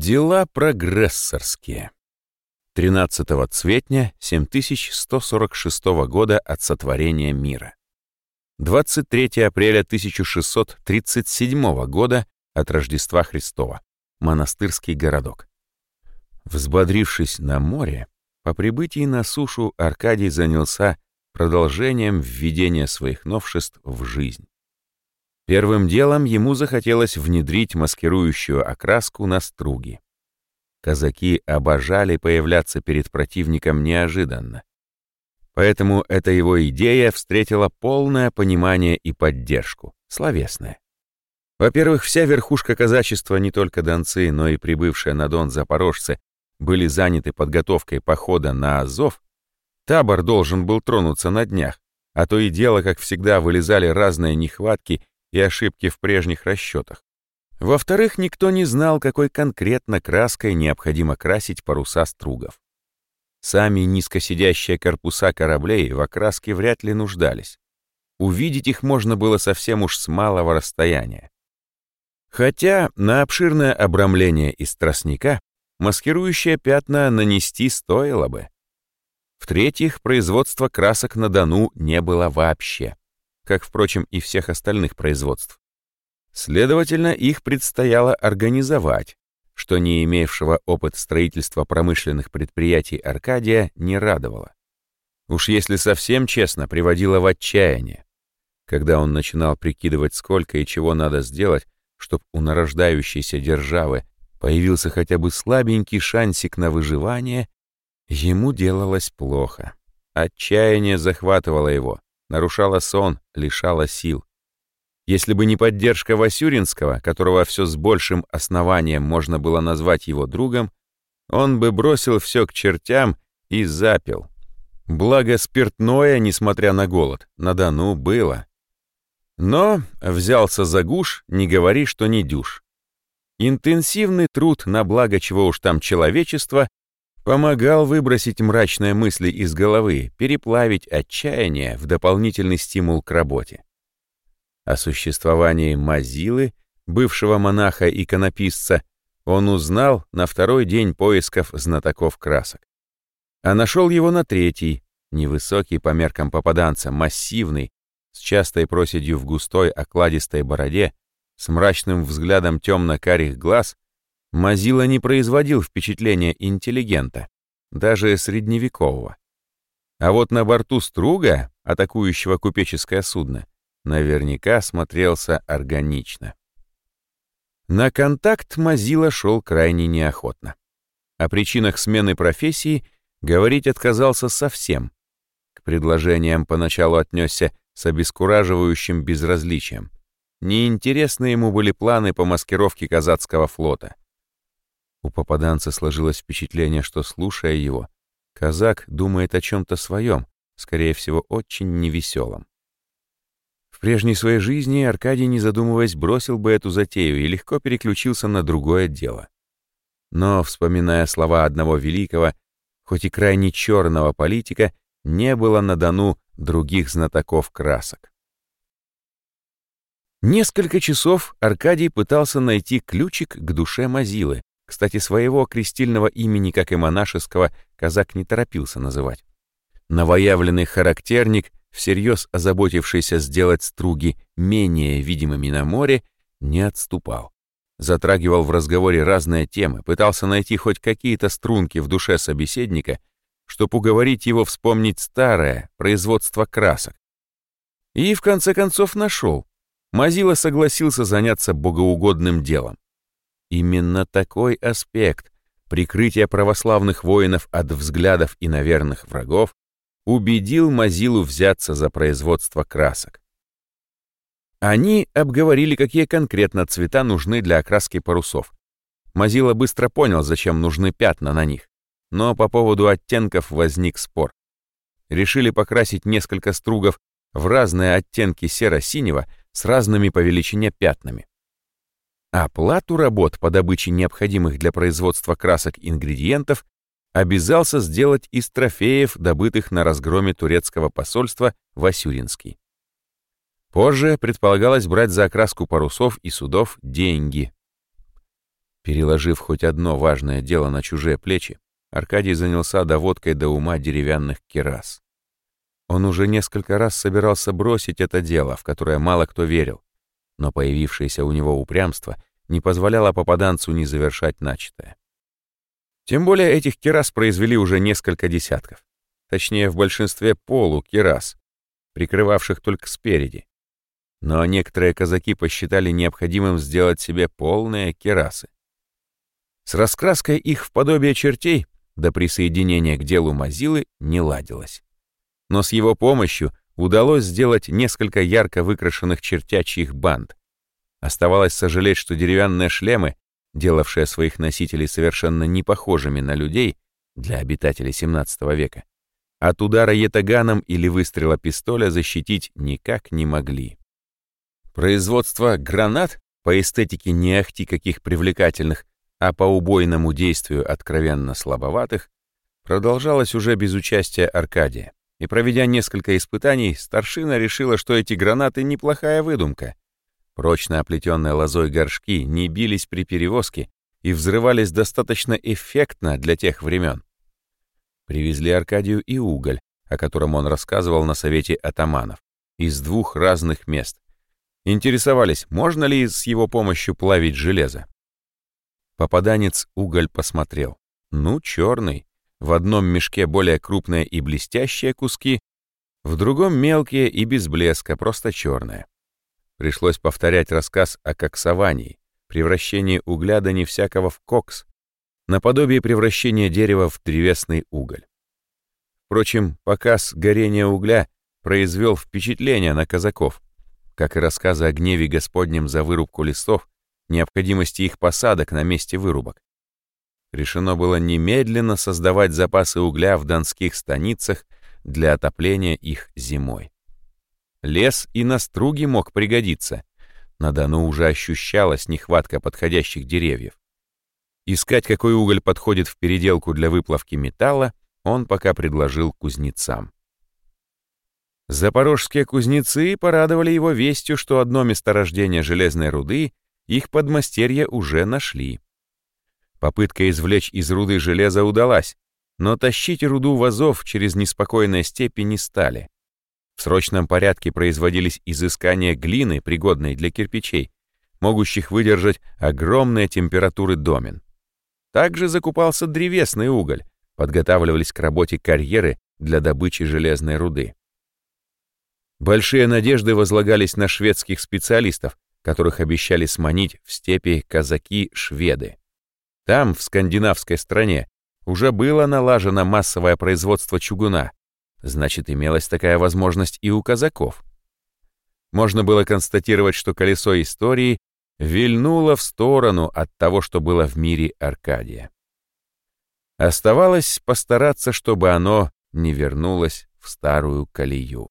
Дела прогрессорские. 13-го цветня 7146 года от сотворения мира. 23 апреля 1637 года от Рождества Христова. Монастырский городок. Взбодрившись на море, по прибытии на сушу Аркадий занялся продолжением введения своих новшеств в жизнь. Первым делом ему захотелось внедрить маскирующую окраску на струги. Казаки обожали появляться перед противником неожиданно. Поэтому эта его идея встретила полное понимание и поддержку, словесное. Во-первых, вся верхушка казачества, не только донцы, но и прибывшие на Дон запорожцы, были заняты подготовкой похода на Азов, табор должен был тронуться на днях, а то и дело, как всегда, вылезали разные нехватки и ошибки в прежних расчетах. Во-вторых, никто не знал, какой конкретно краской необходимо красить паруса стругов. Сами низкосидящие корпуса кораблей в окраске вряд ли нуждались. Увидеть их можно было совсем уж с малого расстояния. Хотя на обширное обрамление из тростника маскирующие пятна нанести стоило бы. В-третьих, производство красок на Дону не было вообще как, впрочем, и всех остальных производств. Следовательно, их предстояло организовать, что не имевшего опыт строительства промышленных предприятий Аркадия не радовало. Уж если совсем честно, приводило в отчаяние. Когда он начинал прикидывать, сколько и чего надо сделать, чтобы у нарождающейся державы появился хотя бы слабенький шансик на выживание, ему делалось плохо. Отчаяние захватывало его нарушала сон, лишала сил. Если бы не поддержка Васюринского, которого все с большим основанием можно было назвать его другом, он бы бросил все к чертям и запил. Благо спиртное, несмотря на голод, на Дону было. Но взялся за гуш, не говори, что не дюш. Интенсивный труд на благо чего уж там человечества Помогал выбросить мрачные мысли из головы, переплавить отчаяние в дополнительный стимул к работе. О существовании Мазилы, бывшего монаха-иконописца, он узнал на второй день поисков знатоков красок. А нашел его на третий, невысокий по меркам попаданца, массивный, с частой проседью в густой окладистой бороде, с мрачным взглядом темно-карих глаз Мазила не производил впечатления интеллигента, даже средневекового. А вот на борту струга, атакующего купеческое судно, наверняка смотрелся органично. На контакт Мазила шел крайне неохотно. О причинах смены профессии говорить отказался совсем. К предложениям поначалу отнесся с обескураживающим безразличием. Неинтересны ему были планы по маскировке казацкого флота. У попаданца сложилось впечатление, что, слушая его, казак думает о чем-то своем, скорее всего, очень невеселом. В прежней своей жизни Аркадий, не задумываясь, бросил бы эту затею и легко переключился на другое дело. Но, вспоминая слова одного великого, хоть и крайне черного политика, не было на Дону других знатоков красок. Несколько часов Аркадий пытался найти ключик к душе Мазилы, кстати, своего крестильного имени, как и монашеского, казак не торопился называть. Новоявленный характерник, всерьез озаботившийся сделать струги менее видимыми на море, не отступал. Затрагивал в разговоре разные темы, пытался найти хоть какие-то струнки в душе собеседника, чтобы уговорить его вспомнить старое производство красок. И в конце концов нашел. Мазила согласился заняться богоугодным делом. Именно такой аспект прикрытия православных воинов от взглядов и наверных врагов убедил Мазилу взяться за производство красок. Они обговорили, какие конкретно цвета нужны для окраски парусов. Мазила быстро понял, зачем нужны пятна на них, но по поводу оттенков возник спор. Решили покрасить несколько стругов в разные оттенки серо-синего с разными по величине пятнами. Оплату работ по добыче необходимых для производства красок ингредиентов обязался сделать из трофеев, добытых на разгроме турецкого посольства в Асюринский. Позже предполагалось брать за окраску парусов и судов деньги. Переложив хоть одно важное дело на чужие плечи, Аркадий занялся доводкой до ума деревянных керас. Он уже несколько раз собирался бросить это дело, в которое мало кто верил, но появившееся у него упрямство не позволяло попаданцу не завершать начатое. Тем более этих керас произвели уже несколько десятков. Точнее, в большинстве полу-керас, прикрывавших только спереди. Но некоторые казаки посчитали необходимым сделать себе полные керасы. С раскраской их в подобие чертей до присоединения к делу Мазилы не ладилось. Но с его помощью удалось сделать несколько ярко выкрашенных чертячьих банд. Оставалось сожалеть, что деревянные шлемы, делавшие своих носителей совершенно не похожими на людей для обитателей 17 века, от удара етаганом или выстрела пистоля защитить никак не могли. Производство гранат, по эстетике не ахти каких привлекательных, а по убойному действию откровенно слабоватых, продолжалось уже без участия Аркадия. И проведя несколько испытаний, старшина решила, что эти гранаты неплохая выдумка. Прочно оплетенные лозой горшки не бились при перевозке и взрывались достаточно эффектно для тех времен. Привезли Аркадию и уголь, о котором он рассказывал на совете атаманов, из двух разных мест. Интересовались, можно ли с его помощью плавить железо. Попаданец уголь посмотрел. Ну, черный. В одном мешке более крупные и блестящие куски, в другом мелкие и без блеска, просто черные. Пришлось повторять рассказ о коксовании, превращении угля да не всякого в кокс, наподобие превращения дерева в древесный уголь. Впрочем, показ горения угля произвел впечатление на казаков, как и рассказы о гневе Господнем за вырубку лесов необходимости их посадок на месте вырубок. Решено было немедленно создавать запасы угля в донских станицах для отопления их зимой. Лес и на струге мог пригодиться. На Дону уже ощущалась нехватка подходящих деревьев. Искать, какой уголь подходит в переделку для выплавки металла, он пока предложил кузнецам. Запорожские кузнецы порадовали его вестью, что одно месторождение железной руды их подмастерья уже нашли. Попытка извлечь из руды железа удалась, но тащить руду вазов через неспокойные степи не стали. В срочном порядке производились изыскания глины, пригодной для кирпичей, могущих выдержать огромные температуры домен. Также закупался древесный уголь, подготавливались к работе карьеры для добычи железной руды. Большие надежды возлагались на шведских специалистов, которых обещали сманить в степи казаки-шведы. Там, в скандинавской стране, уже было налажено массовое производство чугуна, значит, имелась такая возможность и у казаков. Можно было констатировать, что колесо истории вильнуло в сторону от того, что было в мире Аркадия. Оставалось постараться, чтобы оно не вернулось в старую колею.